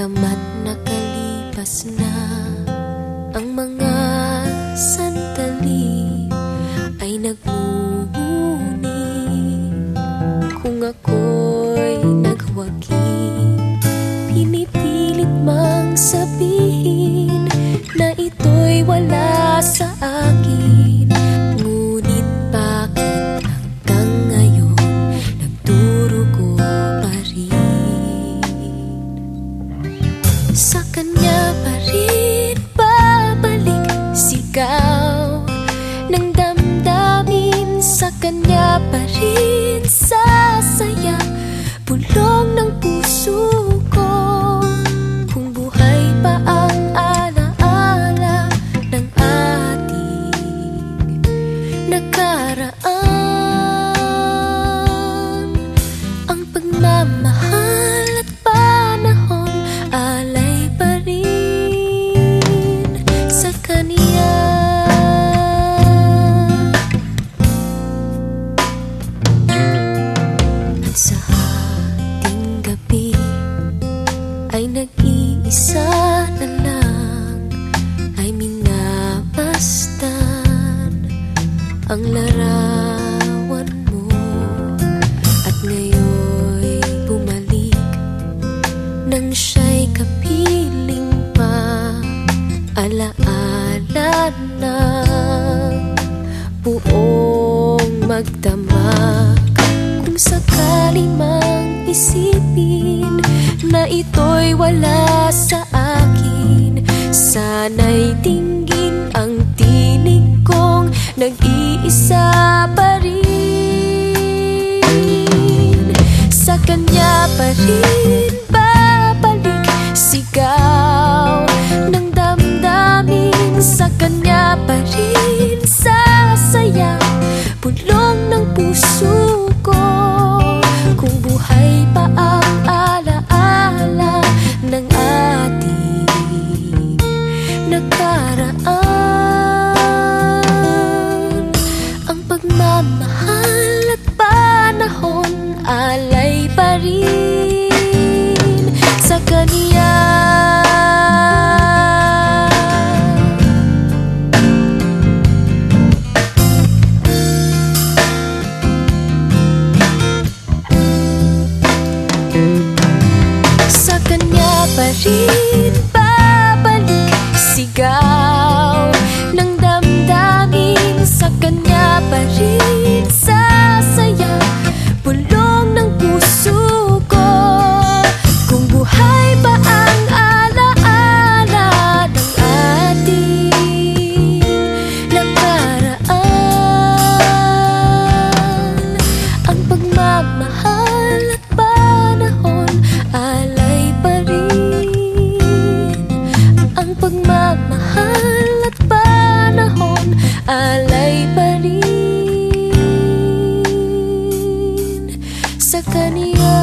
Bagamat nakalipas na ang mga Sakanya pari ang larawan mo. At ngayon'y bumalik Nang siya'y kapiling pa Alaala na. Buong magdamag Kung sakali mang isipin Na ito'y wala sa akin Sana'y tinggin ang nag-iisa pa rin. Sa kanya pa rin. 个你。sekenia